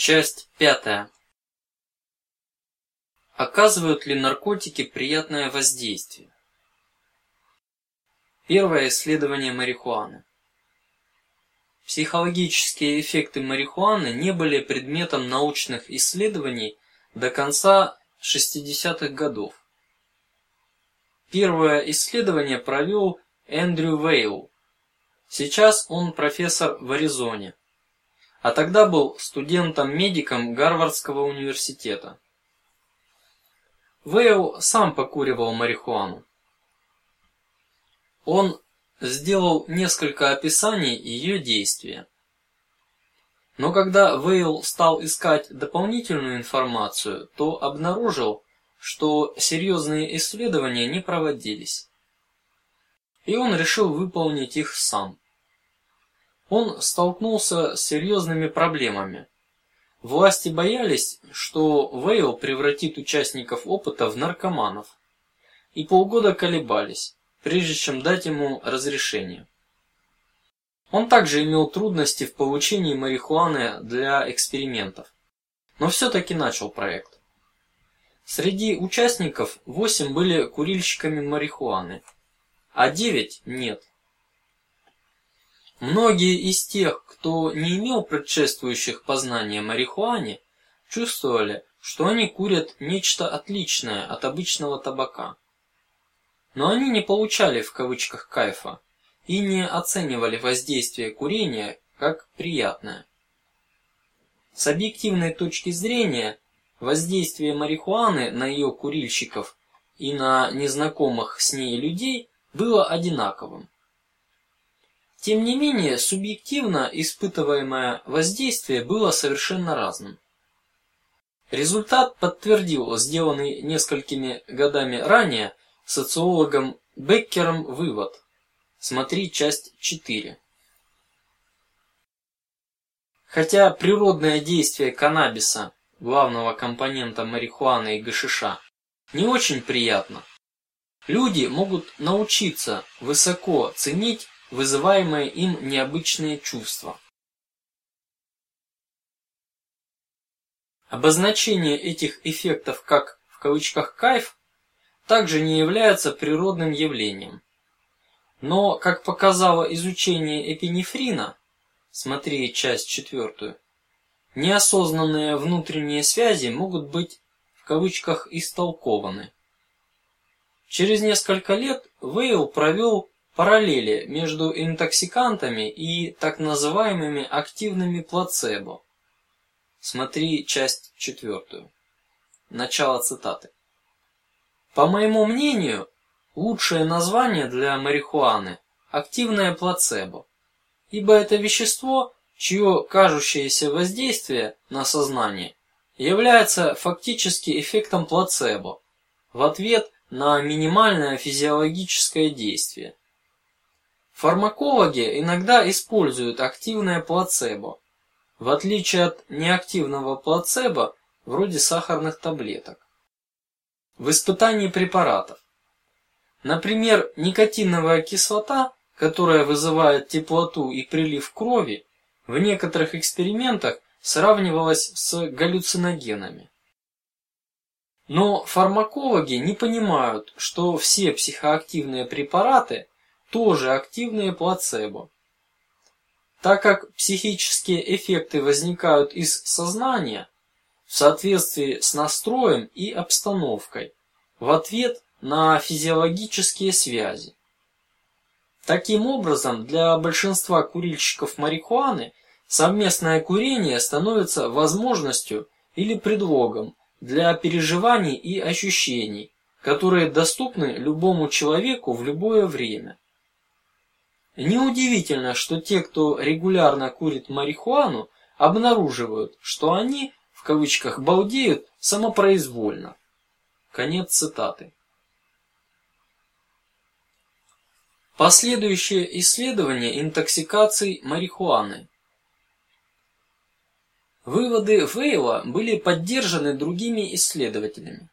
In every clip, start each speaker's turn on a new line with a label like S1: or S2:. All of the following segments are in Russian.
S1: Часть пятая. Оказывают ли наркотики приятное воздействие? Первое исследование марихуаны. Психологические эффекты марихуаны не были предметом научных исследований до конца 60-х годов. Первое исследование провел Эндрю Вейл. Сейчас он профессор в Аризоне а тогда был студентом-медиком Гарвардского университета. Вейл сам покуривал марихуану. Он сделал несколько описаний ее действия. Но когда Вейл стал искать дополнительную информацию, то обнаружил, что серьезные исследования не проводились, и он решил выполнить их сам он столкнулся с серьезными проблемами. Власти боялись, что Вейл превратит участников опыта в наркоманов, и полгода колебались, прежде чем дать ему разрешение. Он также имел трудности в получении марихуаны для экспериментов, но все-таки начал проект. Среди участников восемь были курильщиками марихуаны, а девять нет. Многие из тех, кто не имел предшествующих познаний о марихуане, чувствовали, что они курят нечто отличное от обычного табака. Но они не получали в кавычках кайфа и не оценивали воздействие курения как приятное. С объективной точки зрения, воздействие марихуаны на ее курильщиков и на незнакомых с ней людей было одинаковым. Тем не менее, субъективно испытываемое воздействие было совершенно разным. Результат подтвердил сделанный несколькими годами ранее социологом Беккером вывод. Смотри часть 4. Хотя природное действие каннабиса, главного компонента марихуаны и гашиша, не очень приятно, люди могут научиться высоко ценить вызываемые им необычные чувства. Обозначение этих эффектов как в кавычках кайф также не является природным явлением. Но, как показало изучение эпинефрина, смотри часть четвертую, неосознанные внутренние связи могут быть в кавычках истолкованы. Через несколько лет Вейл провел параллели между интоксикантами и так называемыми активными плацебо. Смотри часть четвертую. Начало цитаты. По моему мнению, лучшее название для марихуаны – активное плацебо, ибо это вещество, чье кажущееся воздействие на сознание является фактически эффектом плацебо в ответ на минимальное физиологическое действие. Фармакологи иногда используют активное плацебо, в отличие от неактивного плацебо, вроде сахарных таблеток. В испытании препаратов, например, никотиновая кислота, которая вызывает теплоту и прилив крови, в некоторых экспериментах сравнивалась с галлюциногенами. Но фармакологи не понимают, что все психоактивные препараты тоже активные плацебо. Так как психические эффекты возникают из сознания в соответствии с настроем и обстановкой, в ответ на физиологические связи. Таким образом, для большинства курильщиков марихуаны совместное курение становится возможностью или предлогом для переживаний и ощущений, которые доступны любому человеку в любое время. Неудивительно, что те, кто регулярно курит марихуану, обнаруживают, что они в кавычках балдеют самопроизвольно. Конец цитаты. Последующее исследование интоксикаций марихуаны. Выводы Вейла были поддержаны другими исследователями.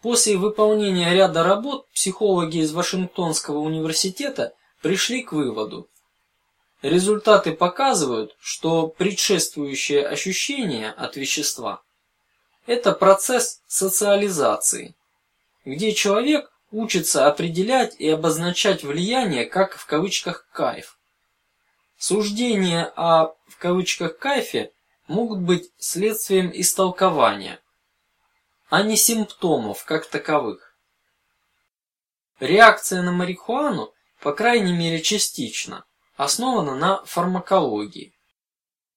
S1: После выполнения ряда работ психологи из Вашингтонского университета пришли к выводу: результаты показывают, что предшествующее ощущение от вещества – это процесс социализации, где человек учится определять и обозначать влияние как в кавычках кайф. Суждения о в кавычках кайфе могут быть следствием истолкования, а не симптомов как таковых. Реакция на марихуану, по крайней мере частично, основана на фармакологии.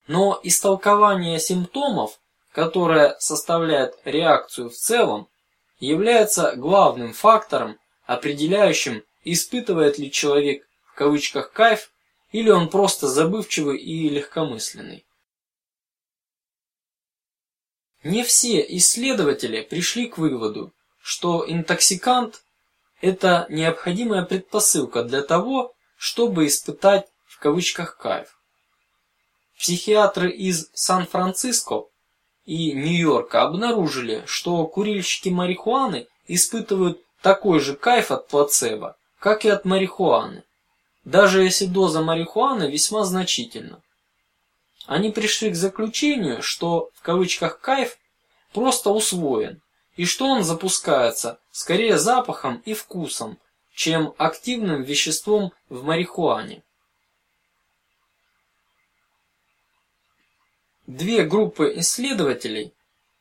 S1: Но истолкование симптомов, которое составляет реакцию в целом, является главным фактором, определяющим, испытывает ли человек в кавычках кайф или он просто забывчивый и легкомысленный. Не все исследователи пришли к выводу, что интоксикант – это необходимая предпосылка для того, чтобы испытать в кавычках кайф. Психиатры из Сан-Франциско и Нью-Йорка обнаружили, что курильщики марихуаны испытывают такой же кайф от плацебо, как и от марихуаны, даже если доза марихуаны весьма значительна. Они пришли к заключению, что в кавычках кайф просто усвоен и что он запускается скорее запахом и вкусом, чем активным веществом в марихуане. Две группы исследователей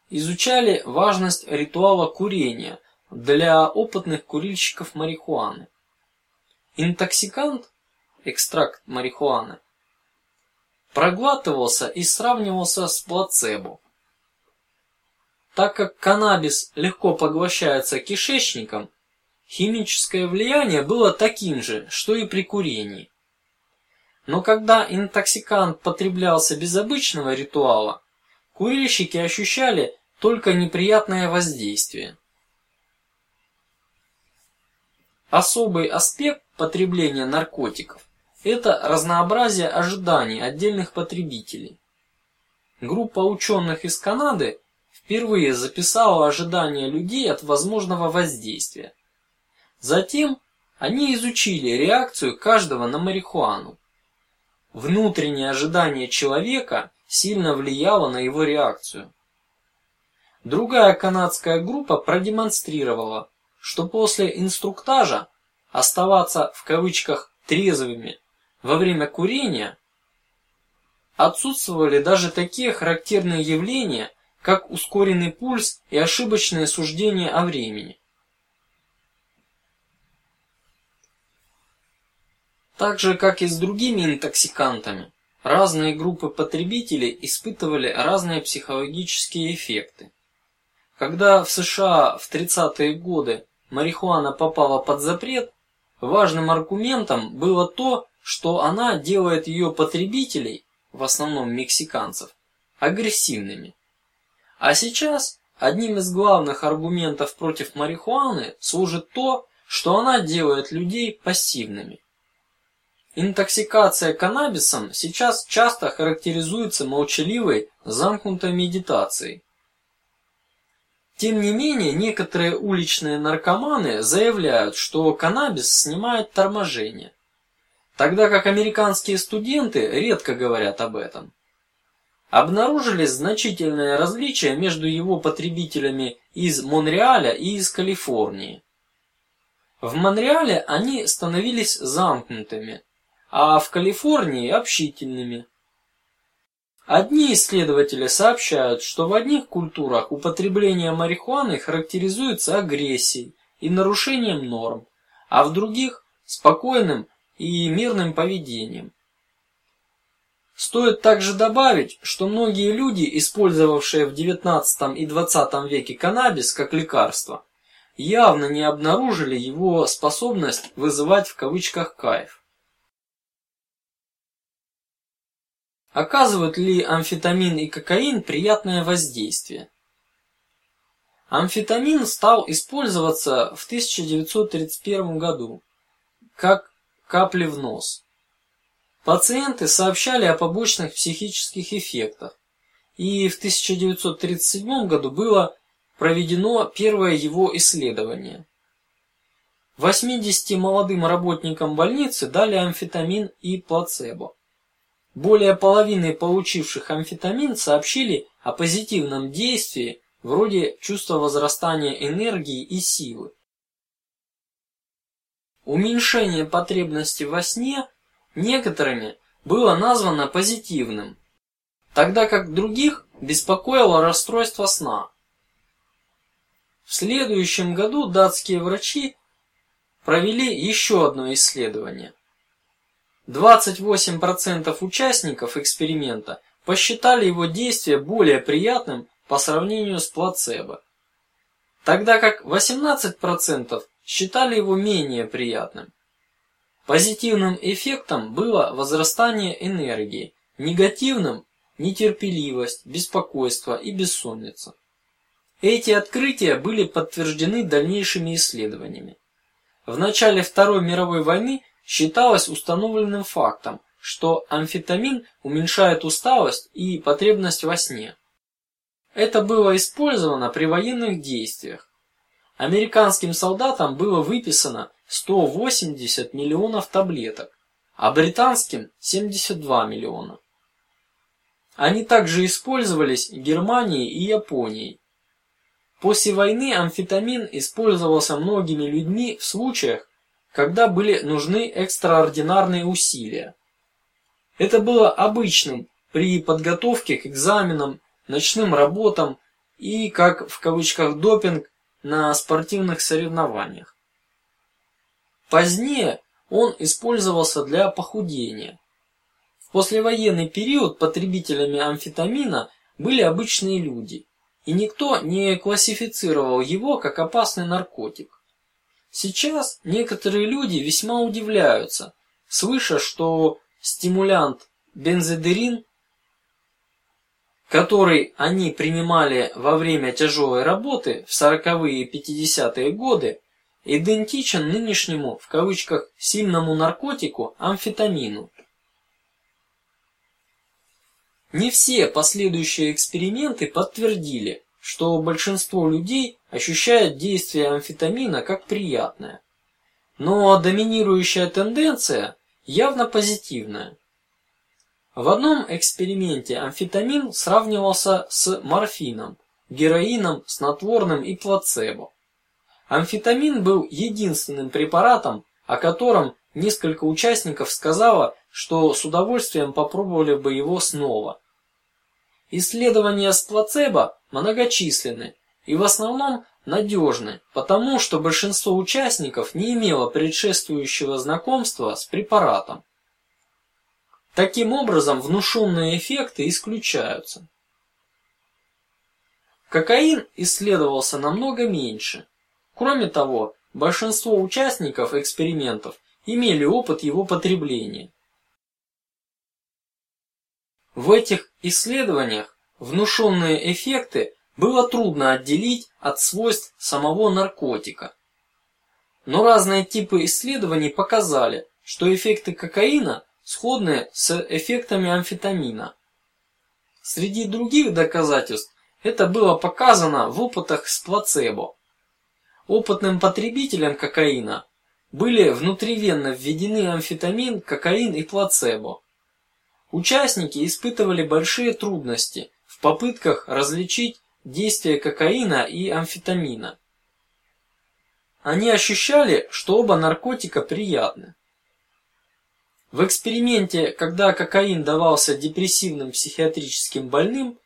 S1: изучали важность ритуала курения для опытных курильщиков марихуаны. Интоксикант, экстракт марихуаны, проглатывался и сравнивался с плацебо. Так как каннабис легко поглощается кишечником, химическое влияние было таким же, что и при курении. Но когда интоксикант потреблялся без обычного ритуала, курильщики ощущали только неприятное воздействие. Особый аспект потребления наркотиков – это разнообразие ожиданий отдельных потребителей. Группа ученых из Канады впервые записала ожидания людей от возможного воздействия. Затем они изучили реакцию каждого на марихуану. Внутреннее ожидание человека сильно влияло на его реакцию. Другая канадская группа продемонстрировала, что после инструктажа оставаться в кавычках трезвыми во время курения отсутствовали даже такие характерные явления, как ускоренный пульс и ошибочное суждение о времени. Так же, как и с другими интоксикантами, разные группы потребителей испытывали разные психологические эффекты. Когда в США в 30-е годы марихуана попала под запрет, важным аргументом было то, что она делает ее потребителей, в основном мексиканцев, агрессивными. А сейчас одним из главных аргументов против марихуаны служит то, что она делает людей пассивными. Интоксикация каннабисом сейчас часто характеризуется молчаливой, замкнутой медитацией. Тем не менее, некоторые уличные наркоманы заявляют, что каннабис снимает торможение, тогда как американские студенты редко говорят об этом. Обнаружились значительные различия между его потребителями из Монреаля и из Калифорнии. В Монреале они становились замкнутыми, а в Калифорнии общительными. Одни исследователи сообщают, что в одних культурах употребление марихуаны характеризуется агрессией и нарушением норм, а в других спокойным и мирным поведением. Стоит также добавить, что многие люди, использовавшие в XIX и XX веке каннабис как лекарство, явно не обнаружили его способность вызывать в кавычках кайф. Оказывают ли амфетамин и кокаин приятное воздействие? Амфетамин стал использоваться в 1931 году как капли в нос. Пациенты сообщали о побочных психических эффектах, и в 1937 году было проведено первое его исследование. 80 молодым работникам больницы дали амфетамин и плацебо. более половины получивших амфетамин сообщили о позитивном действии, вроде чувства возрастания энергии и силы. Уменьшение потребности во сне некоторыми было названо позитивным, тогда как других беспокоило расстройство сна. В следующем году датские врачи провели еще одно исследование. 28% участников эксперимента посчитали его действие более приятным по сравнению с плацебо, тогда как 18% считали его менее приятным. Позитивным эффектом было возрастание энергии, негативным нетерпеливость, беспокойство и бессонница. Эти открытия были подтверждены дальнейшими исследованиями. В начале Второй мировой войны считалось установленным фактом, что амфетамин уменьшает усталость и потребность во сне. Это было использовано при военных действиях. Американским солдатам было выписано 180 миллионов таблеток, а британским 72 миллиона. Они также использовались Германией и Японией. После войны амфетамин использовался многими людьми в случаях, когда были нужны экстраординарные усилия. Это было обычным при подготовке к экзаменам, ночным работам и, как в кавычках, допинг на спортивных соревнованиях. Позднее он использовался для похудения. В послевоенный период потребителями амфетамина были обычные люди, и никто не классифицировал его как опасный наркотик. Сейчас некоторые люди весьма удивляются, слыша, что стимулянт бензодерин, который они принимали во время тяжелой работы в сороковые и пятидесятые годы, идентичен нынешнему в кавычках сильному наркотику амфетамину. Не все последующие эксперименты подтвердили, что большинство людей ощущает действие амфетамина как приятное, но доминирующая тенденция явно позитивная. В одном эксперименте амфетамин сравнивался с морфином, героином, снотворным и плацебо. Амфетамин был единственным препаратом, о котором несколько участников сказала, что с удовольствием попробовали бы его снова. Исследования с плацебо многочисленны и в основном надежны, потому что большинство участников не имело предшествующего знакомства с препаратом. Таким образом, внушенные эффекты исключаются. Кокаин исследовался намного меньше. Кроме того, большинство участников экспериментов имели опыт его потребления. В этих исследованиях внушенные эффекты было трудно отделить от свойств самого наркотика. Но разные типы исследований показали, что эффекты кокаина сходны с эффектами амфетамина. Среди других доказательств это было показано в опытах с плацебо. Опытным потребителям кокаина были внутривенно введены амфетамин, кокаин и плацебо. Участники испытывали большие трудности в попытках различить действие кокаина и амфетамина. Они ощущали, что оба наркотика приятны. В эксперименте, когда кокаин давался депрессивным психиатрическим больным,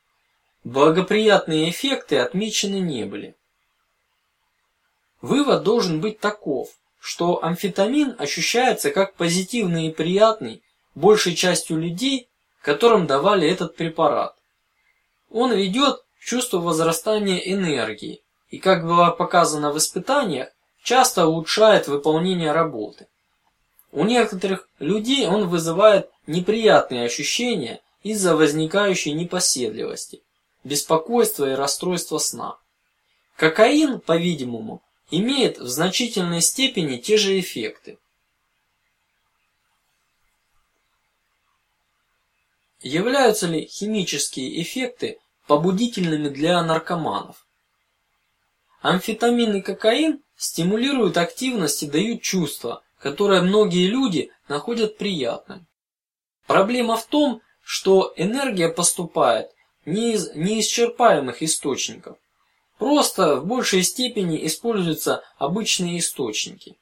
S1: благоприятные эффекты отмечены не были. Вывод должен быть таков, что амфетамин ощущается как позитивный и приятный большей частью людей, которым давали этот препарат. Он ведет к чувству возрастания энергии и, как было показано в испытаниях, часто улучшает выполнение работы. У некоторых людей он вызывает неприятные ощущения из-за возникающей непоседливости, беспокойства и расстройства сна. Кокаин, по-видимому, имеет в значительной степени те же эффекты. Являются ли химические эффекты побудительными для наркоманов? Амфетамин и кокаин стимулируют активность и дают чувства, которые многие люди находят приятным. Проблема в том, что энергия поступает не из неисчерпаемых источников. Просто в большей степени используются обычные источники.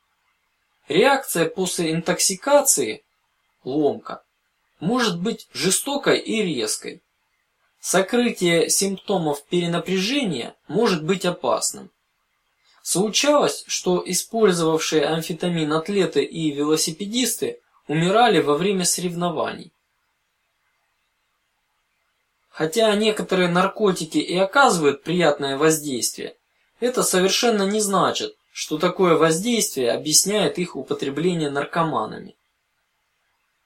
S1: Реакция после интоксикации, ломка, может быть жестокой и резкой. Сокрытие симптомов перенапряжения может быть опасным. Случалось, что использовавшие амфетамин атлеты и велосипедисты умирали во время соревнований. Хотя некоторые наркотики и оказывают приятное воздействие, это совершенно не значит, что такое воздействие объясняет их употребление наркоманами.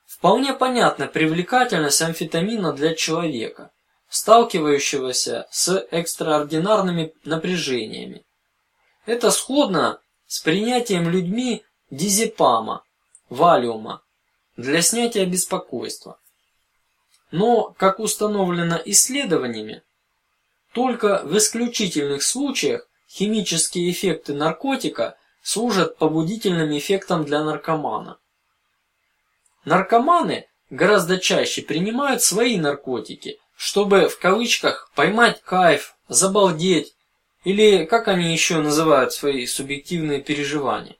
S1: Вполне понятна привлекательность амфетамина для человека, сталкивающегося с экстраординарными напряжениями. Это сходно с принятием людьми дизепама, валиума для снятия беспокойства. Но, как установлено исследованиями, только в исключительных случаях химические эффекты наркотика служат побудительным эффектом для наркомана. Наркоманы гораздо чаще принимают свои наркотики, чтобы в кавычках поймать кайф, забалдеть или как они еще называют свои субъективные переживания.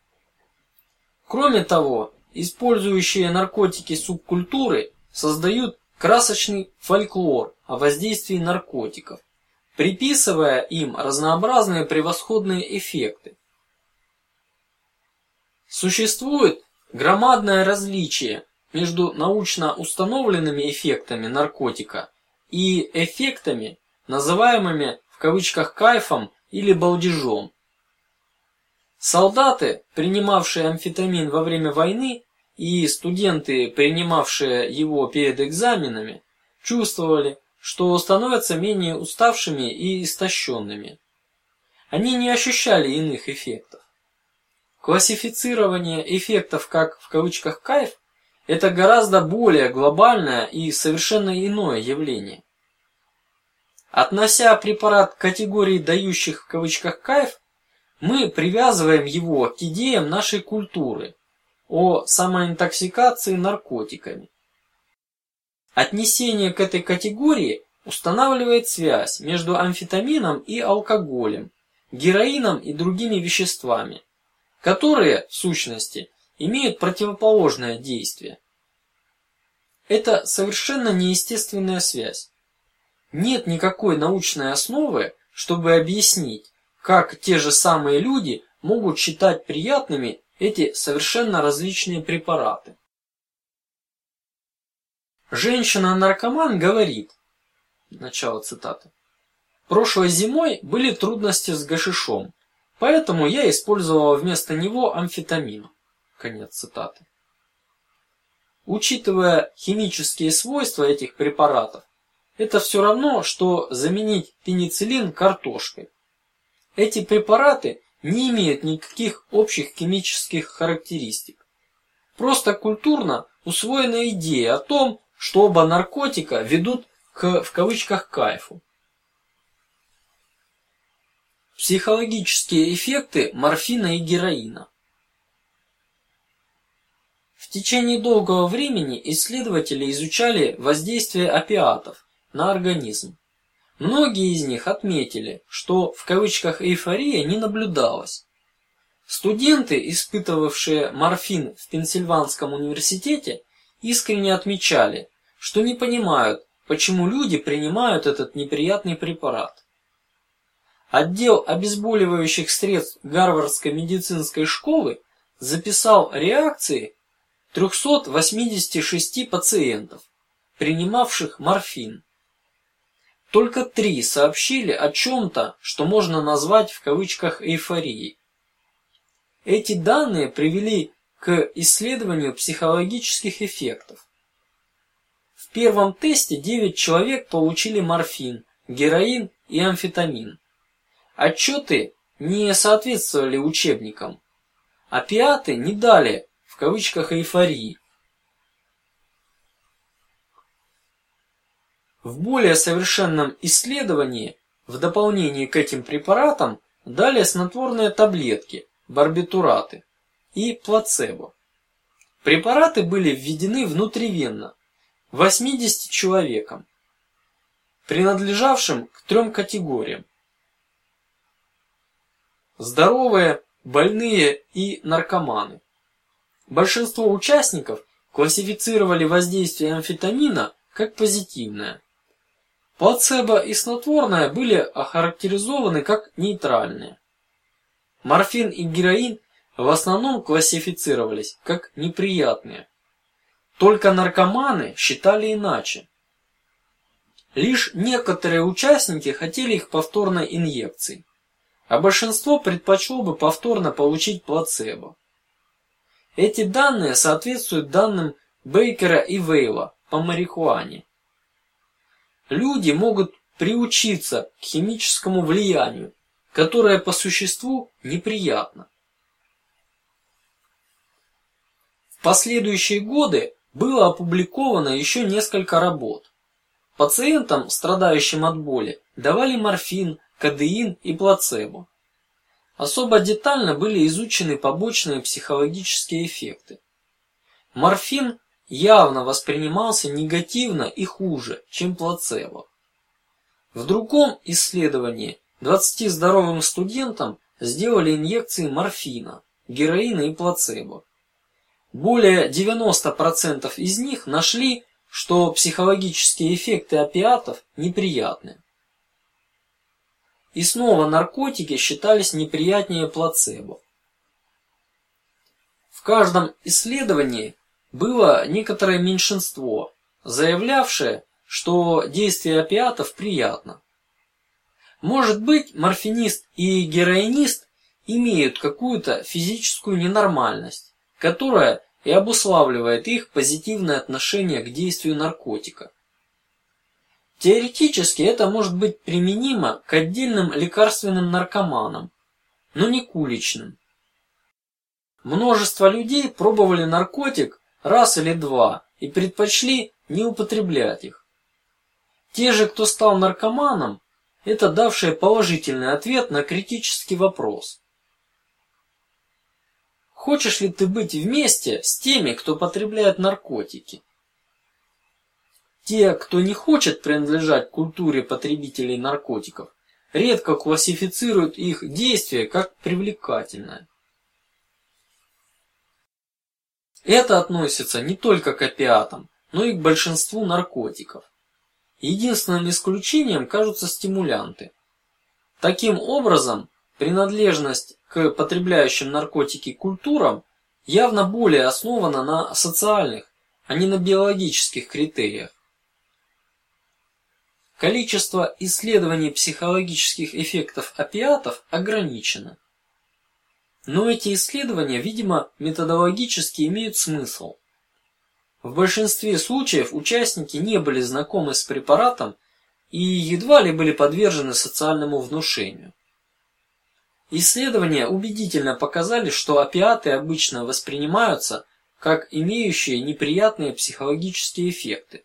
S1: Кроме того, использующие наркотики субкультуры создают красочный фольклор о воздействии наркотиков, приписывая им разнообразные превосходные эффекты. Существует громадное различие между научно установленными эффектами наркотика и эффектами, называемыми в кавычках кайфом или балдежом. Солдаты, принимавшие амфетамин во время войны, и студенты, принимавшие его перед экзаменами, чувствовали, что становятся менее уставшими и истощенными. Они не ощущали иных эффектов. Классифицирование эффектов как в кавычках кайф – это гораздо более глобальное и совершенно иное явление. Относя препарат к категории дающих в кавычках кайф, мы привязываем его к идеям нашей культуры о самоинтоксикации наркотиками. Отнесение к этой категории устанавливает связь между амфетамином и алкоголем, героином и другими веществами, которые в сущности имеют противоположное действие. Это совершенно неестественная связь. Нет никакой научной основы, чтобы объяснить, как те же самые люди могут считать приятными эти совершенно различные препараты. Женщина-наркоман говорит, начало цитаты. Прошлой зимой были трудности с гашишом, поэтому я использовала вместо него амфетамин. Конец цитаты. Учитывая химические свойства этих препаратов, это все равно, что заменить пенициллин картошкой. Эти препараты не имеют никаких общих химических характеристик. Просто культурно усвоена идея о том, что оба наркотика ведут к в кавычках кайфу. Психологические эффекты морфина и героина. В течение долгого времени исследователи изучали воздействие опиатов на организм. Многие из них отметили, что в кавычках эйфория не наблюдалась. Студенты, испытывавшие морфин в Пенсильванском университете, искренне отмечали, что не понимают, почему люди принимают этот неприятный препарат. Отдел обезболивающих средств Гарвардской медицинской школы записал реакции 386 пациентов, принимавших морфин. Только три сообщили о чем-то, что можно назвать в кавычках эйфорией. Эти данные привели к исследованию психологических эффектов. В первом тесте 9 человек получили морфин, героин и амфетамин. Отчеты не соответствовали учебникам. Опиаты не дали в кавычках эйфории. В более совершенном исследовании, в дополнение к этим препаратам, дали снотворные таблетки, барбитураты и плацебо. Препараты были введены внутривенно, 80 человекам, принадлежавшим к трем категориям: здоровые, больные и наркоманы. Большинство участников классифицировали воздействие амфетамина как позитивное. Плацебо и снотворное были охарактеризованы как нейтральные. Морфин и героин в основном классифицировались как неприятные. Только наркоманы считали иначе. Лишь некоторые участники хотели их повторной инъекции, а большинство предпочло бы повторно получить плацебо. Эти данные соответствуют данным Бейкера и Вейла по марихуане. Люди могут приучиться к химическому влиянию, которое по существу неприятно. В последующие годы было опубликовано еще несколько работ. Пациентам, страдающим от боли, давали морфин, кадеин и плацебо. Особо детально были изучены побочные психологические эффекты. Морфин явно воспринимался негативно и хуже, чем плацебо. В другом исследовании 20 здоровым студентам сделали инъекции морфина, героина и плацебо. Более 90% из них нашли, что психологические эффекты опиатов неприятны. И снова наркотики считались неприятнее плацебо. В каждом исследовании было некоторое меньшинство, заявлявшее, что действие опиатов приятно. Может быть, морфинист и героинист имеют какую-то физическую ненормальность, которая и обуславливает их позитивное отношение к действию наркотика. Теоретически это может быть применимо к отдельным лекарственным наркоманам, но не к уличным. Множество людей пробовали наркотик раз или два и предпочли не употреблять их. Те же, кто стал наркоманом, это давшие положительный ответ на критический вопрос: хочешь ли ты быть вместе с теми, кто потребляет наркотики? Те, кто не хочет принадлежать культуре потребителей наркотиков, редко классифицируют их действие как привлекательное. Это относится не только к опиатам, но и к большинству наркотиков. Единственным исключением кажутся стимулянты. Таким образом, принадлежность к потребляющим наркотики культурам явно более основана на социальных, а не на биологических критериях. Количество исследований психологических эффектов опиатов ограничено. Но эти исследования, видимо, методологически имеют смысл. В большинстве случаев участники не были знакомы с препаратом и едва ли были подвержены социальному внушению. Исследования убедительно показали, что опиаты обычно воспринимаются как имеющие неприятные психологические эффекты.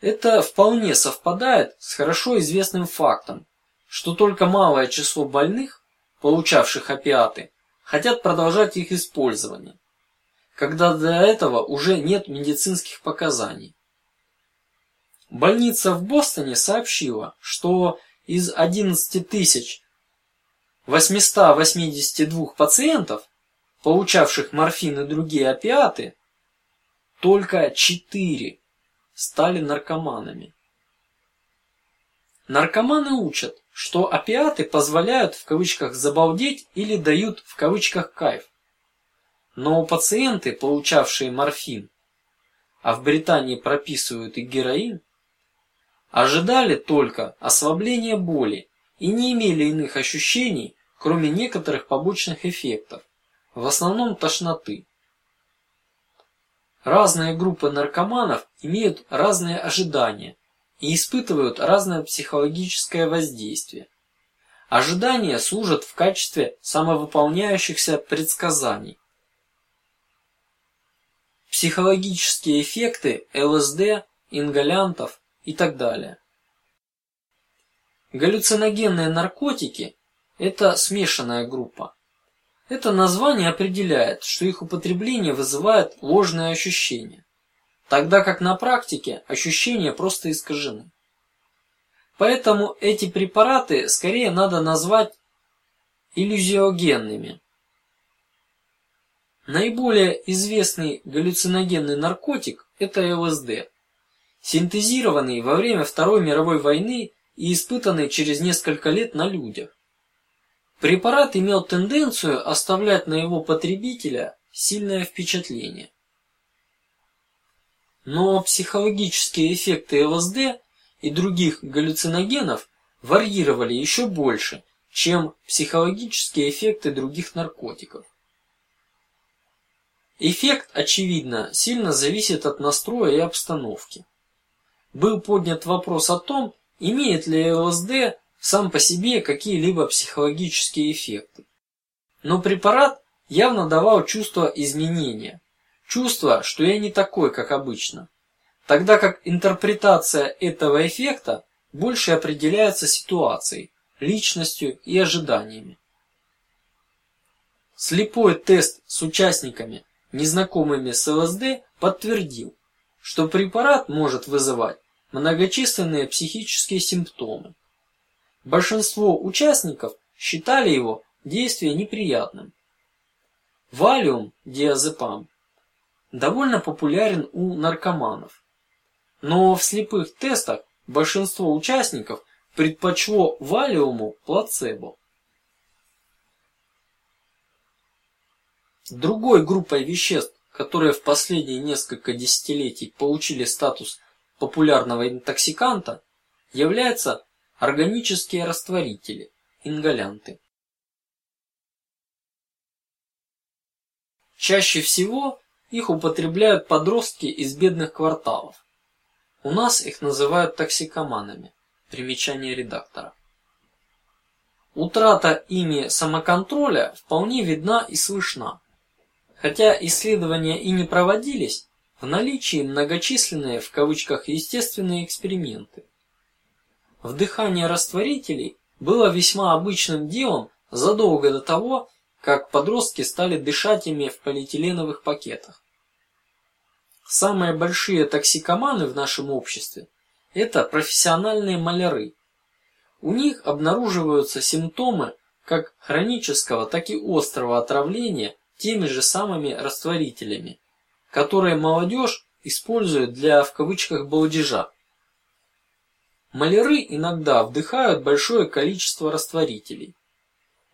S1: Это вполне совпадает с хорошо известным фактом, что только малое число больных, получавших опиаты, хотят продолжать их использование, когда для этого уже нет медицинских показаний. Больница в Бостоне сообщила, что из 11 тысяч 882 пациентов, получавших морфин и другие опиаты, только 4 стали наркоманами. Наркоманы учат, что опиаты позволяют в кавычках забалдеть или дают в кавычках кайф. Но пациенты, получавшие морфин, а в Британии прописывают и героин, ожидали только ослабления боли и не имели иных ощущений, кроме некоторых побочных эффектов, в основном тошноты. Разные группы наркоманов имеют разные ожидания и испытывают разное психологическое воздействие. Ожидания служат в качестве самовыполняющихся предсказаний. Психологические эффекты ЛСД, ингалянтов и так далее. Галлюциногенные наркотики – это смешанная группа. Это название определяет, что их употребление вызывает ложные ощущения. Тогда как на практике ощущения просто искажены. Поэтому эти препараты скорее надо назвать иллюзиогенными. Наиболее известный галлюциногенный наркотик – это ЛСД, синтезированный во время Второй мировой войны и испытанный через несколько лет на людях. Препарат имел тенденцию оставлять на его потребителя сильное впечатление. Но психологические эффекты ЛСД и других галлюциногенов варьировали еще больше, чем психологические эффекты других наркотиков. Эффект, очевидно, сильно зависит от настроя и обстановки. Был поднят вопрос о том, имеет ли ЛСД сам по себе какие-либо психологические эффекты. Но препарат явно давал чувство изменения, чувство, что я не такой, как обычно, тогда как интерпретация этого эффекта больше определяется ситуацией, личностью и ожиданиями. Слепой тест с участниками, незнакомыми с ЛСД, подтвердил, что препарат может вызывать многочисленные психические симптомы. Большинство участников считали его действие неприятным. Валиум, диазепам, довольно популярен у наркоманов, но в слепых тестах большинство участников предпочло валиуму плацебо. Другой группой веществ, которые в последние несколько десятилетий получили статус популярного интоксиканта, являются органические растворители, ингалянты. Чаще всего их употребляют подростки из бедных кварталов. У нас их называют токсикоманами. Примечание редактора. Утрата ими самоконтроля вполне видна и слышна. Хотя исследования и не проводились, в наличии многочисленные в кавычках естественные эксперименты. Вдыхание растворителей было весьма обычным делом задолго до того, как подростки стали дышать ими в полиэтиленовых пакетах. Самые большие токсикоманы в нашем обществе – это профессиональные маляры. У них обнаруживаются симптомы как хронического, так и острого отравления теми же самыми растворителями, которые молодежь использует для в кавычках балдежа. Маляры иногда вдыхают большое количество растворителей.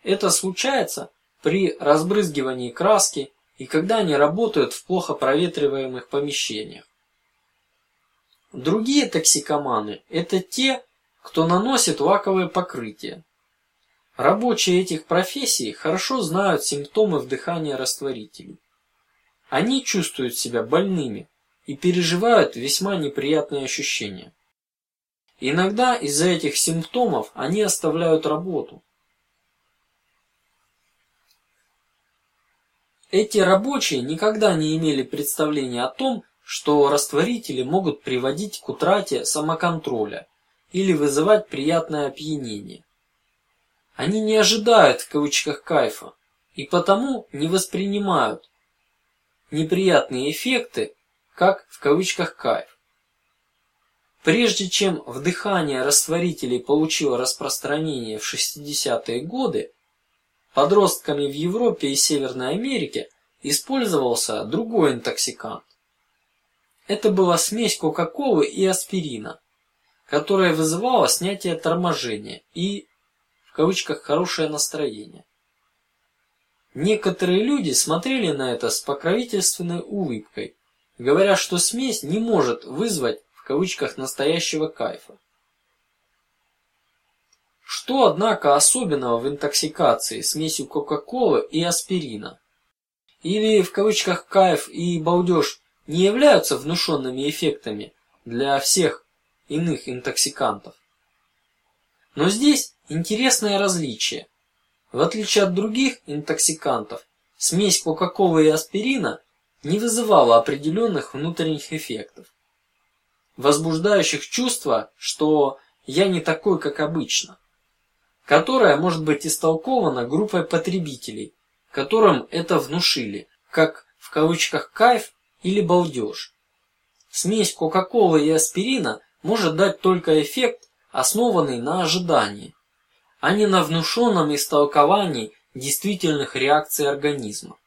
S1: Это случается при разбрызгивании краски и когда они работают в плохо проветриваемых помещениях. Другие токсикоманы – это те, кто наносит лаковое покрытие. Рабочие этих профессий хорошо знают симптомы вдыхания растворителей. Они чувствуют себя больными и переживают весьма неприятные ощущения. Иногда из-за этих симптомов они оставляют работу. Эти рабочие никогда не имели представления о том, что растворители могут приводить к утрате самоконтроля или вызывать приятное опьянение. Они не ожидают в кавычках кайфа и потому не воспринимают неприятные эффекты как в кавычках кайф. Прежде чем вдыхание растворителей получило распространение в 60-е годы, подростками в Европе и Северной Америке использовался другой интоксикант. Это была смесь кока-колы и аспирина, которая вызывала снятие торможения и в кавычках хорошее настроение. Некоторые люди смотрели на это с покровительственной улыбкой, говоря, что смесь не может вызвать кавычках настоящего кайфа. Что, однако, особенного в интоксикации смесью Кока-колы и аспирина? Или в кавычках кайф и балдеж не являются внушенными эффектами для всех иных интоксикантов? Но здесь интересное различие. В отличие от других интоксикантов, смесь Кока-колы и аспирина не вызывала определенных внутренних эффектов возбуждающих чувство, что я не такой, как обычно, которое может быть истолковано группой потребителей, которым это внушили, как в кавычках кайф или балдеж. смесь кока-колы и аспирина может дать только эффект, основанный на ожидании, а не на внушенном истолковании действительных реакций организма.